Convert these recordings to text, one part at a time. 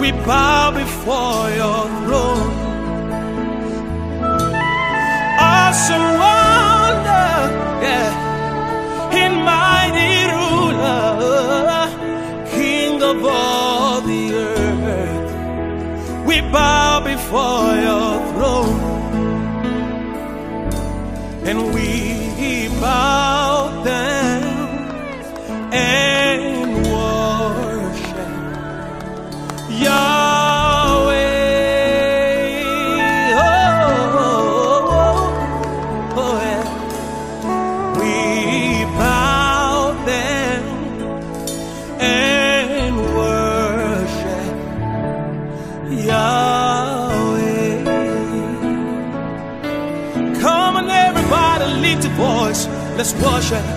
we bow before your throne. Awesome wonder, yeah, in mighty ruler, King of all the earth, we bow before your throne, and we bow down. just wash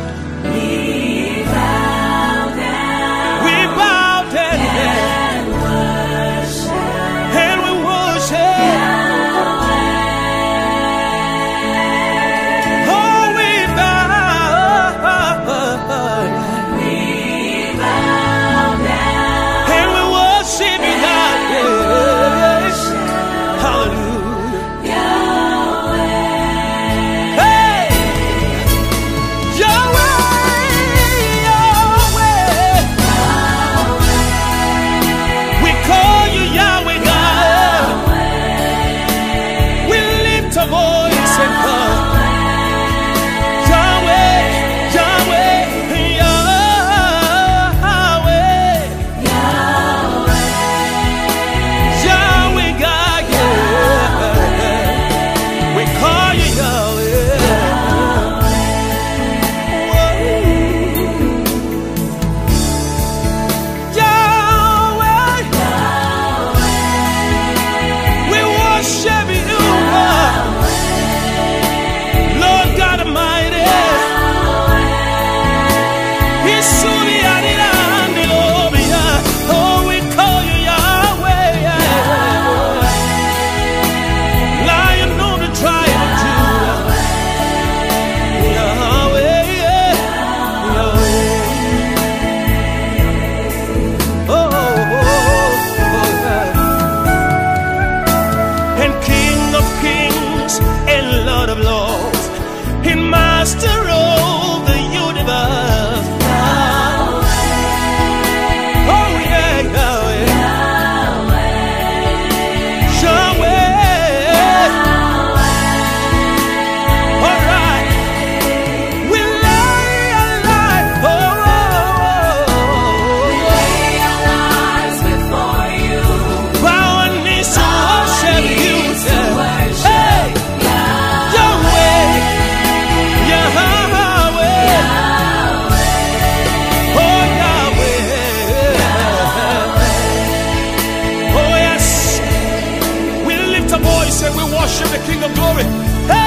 worship the King of Glory. Hey!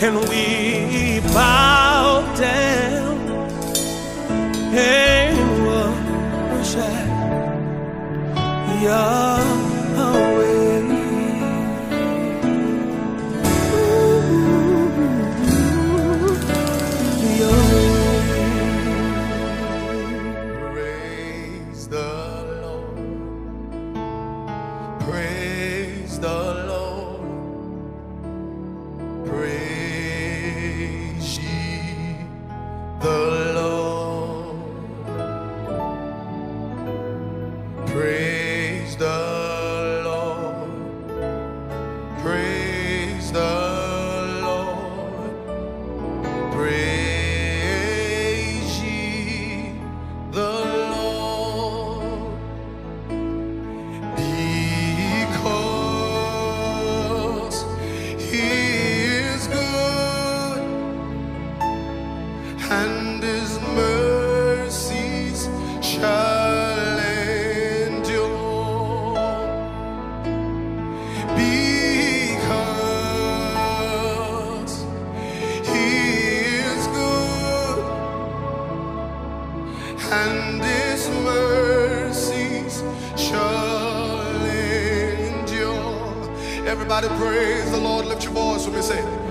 and we bow down and worship. Yeah. Somebody praise the Lord. Lift your voice with me. Say,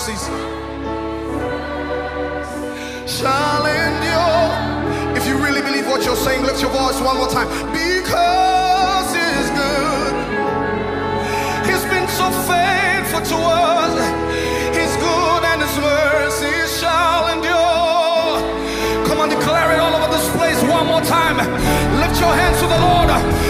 mercies shall endure. If you really believe what you're saying, lift your voice one more time. Because it's good. He's been so faithful to us. He's good and his mercy shall endure. Come on, declare it all over this place one more time. Lift your hands to the Lord.